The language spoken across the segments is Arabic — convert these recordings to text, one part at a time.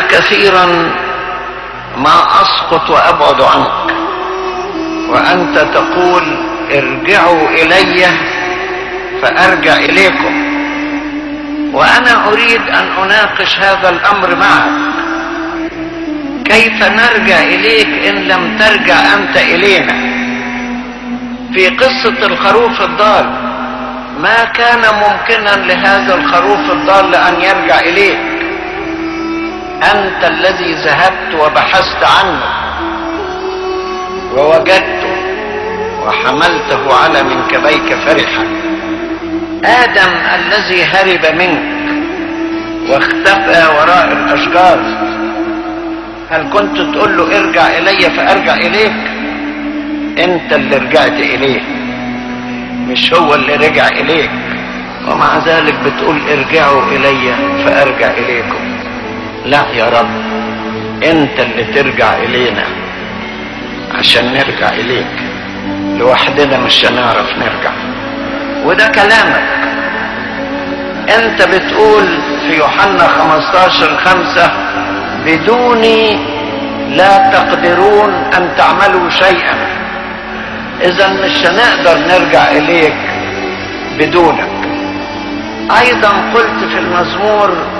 كثيرا ما أسقط وأبعد عنك. وأنت تقول ارجعوا إلي فأرجع إليكم. وأنا أريد أن أناقش هذا الأمر معك. كيف نرجع إليك إن لم ترجع أنت إلينا؟ في قصة الخروف الضال ما كان ممكنا لهذا الخروف الضال أن يرجع إليك. أنت الذي ذهبت وبحثت عنه ووجدته وحملته على منكبيك فرحا. آدم الذي هرب منك واختفى وراء الأشجار. هل كنت تقول له ارجع إلي فأرجع إليك؟ أنت اللي رجعت إليه مش هو اللي رجع إليك. ومع ذلك بتقول ارجعوا إلي فأرجع إليكم. لا يا رب انت اللي ترجع إلينا عشان نرجع إليك. لوحدنا مش هنعرف نرجع. وده كلامك. انت بتقول في يوحنا 15 خمسة بدوني لا تقدرون أن تعملوا شيئا. اذا مش هنقدر نرجع إليك بدونك. أيضا قلت في المزمور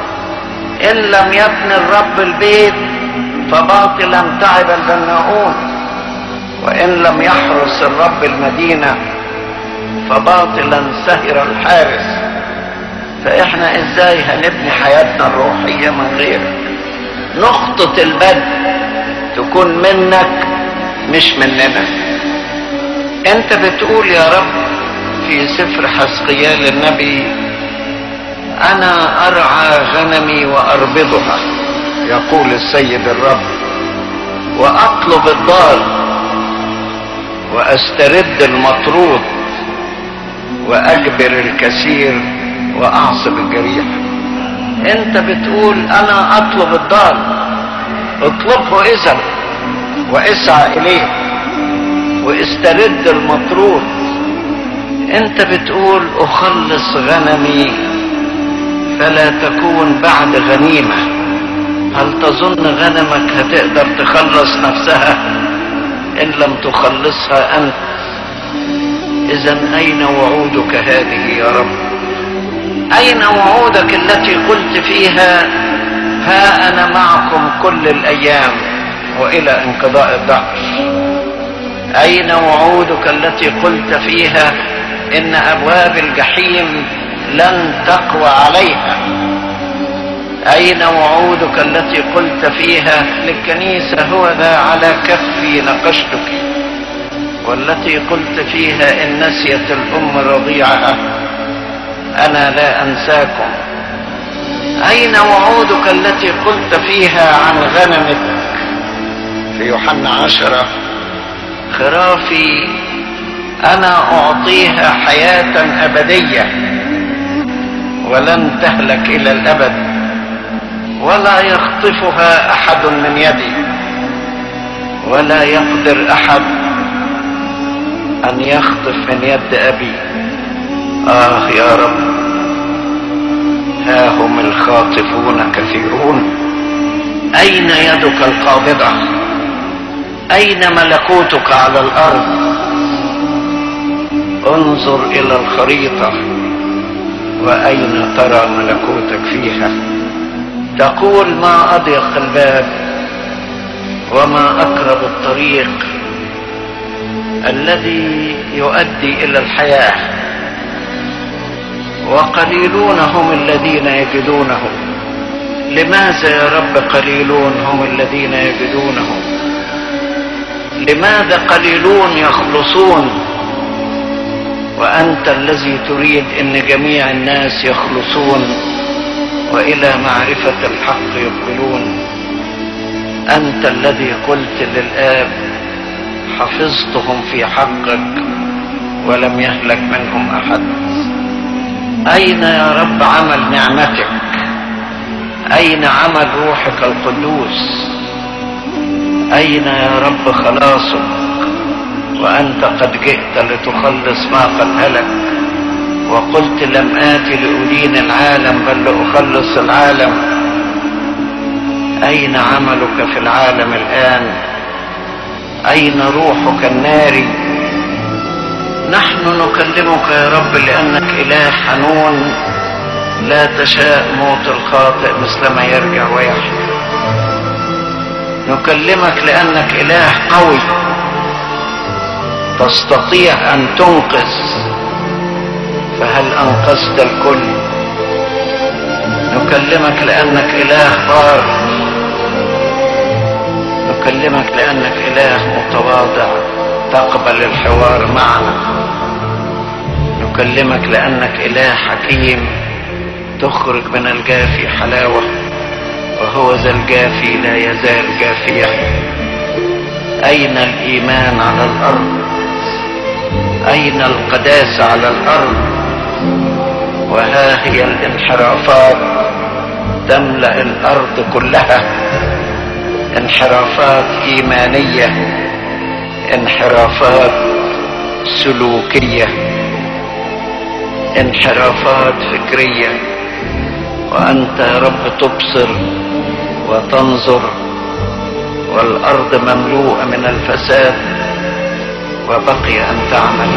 إن لم يبني الرب البيت فباطلا تعب البناؤون. وإن لم يحرس الرب المدينة فباطلا سهر الحارس. فإحنا إزاي هنبني حياتنا الروحية من غيرك نقطة البدء تكون منك مش مننا. أنت بتقول يا رب في سفر حسقيال النبي أنا أرعى غنمي وأربضها. يقول السيد الرب وأطلب الضال وأسترد المطرود وأجبر الكثير وأعصب الجريح. أنت بتقول أنا أطلب الضال. اطلبه إذا واسعى إليه واسترد المطرود. أنت بتقول أخلص غنمي فلا تكون بعد غنيمة. هل تظن غنمك هتقدر تخلص نفسها إن لم تخلصها أنت؟ اذا أين وعودك هذه يا رب؟ أين وعودك التي قلت فيها ها أنا معكم كل الأيام وإلى انقضاء الدهر أين وعودك التي قلت فيها إن أبواب الجحيم لن تقوى عليها. أين وعودك التي قلت فيها للكنيسة هو ذا على كفي نقشتك؟ والتي قلت فيها إن نسيت الأم رضيعها. أنا لا أنساكم. أين وعودك التي قلت فيها عن غنمك في يوحنا عشرة. خرافي أنا أعطيها حياة أبدية. ولن تهلك إلى الأبد ولا يخطفها أحد من يدي ولا يقدر أحد أن يخطف من يد أبي. آه يا رب ها هم الخاطفون كثيرون. أين يدك القابضة؟ أين ملكوتك على الأرض؟ انظر إلى الخريطة. وأين ترى ملكوتك فيها؟ تقول ما أضيق الباب وما أقرب الطريق الذي يؤدي إلى الحياة. وقليلون هم الذين يجدونه. لماذا يا رب قليلون هم الذين يجدونه؟ لماذا قليلون يخلصون؟ وأنت الذي تريد إن جميع الناس يخلصون وإلى معرفة الحق يقبلون أنت الذي قلت للآب حفظتهم في حقك ولم يهلك منهم أحد. أين يا رب عمل نعمتك؟ أين عمل روحك القدوس؟ أين يا رب خلاصك؟ وأنت قد جئت لتخلص ما قد هلك. وقلت لم اتي لادين العالم بل لأخلص العالم. أين عملك في العالم الآن؟ أين روحك الناري؟ نحن نكلمك يا رب لأنك إله حنون. لا تشاء موت الخاطئ مثلما يرجع ويحيا. نكلمك لأنك إله قوي. تستطيع أن تنقذ فهل أنقذت الكل؟ نكلمك لأنك إله بار نكلمك لأنك إله متواضع. تقبل الحوار معنا. نكلمك لأنك إله حكيم. تخرج من الجافي حلاوة وهو ذا الجافي لا يزال جافيا. أين الإيمان على الأرض؟ أين القداسه على الأرض؟ وها هي الانحرافات؟ تملأ الأرض كلها. انحرافات إيمانية انحرافات سلوكية انحرافات فكرية. وأنت يا رب تبصر وتنظر والأرض مملوءة من الفساد. وبقي أن تعمل.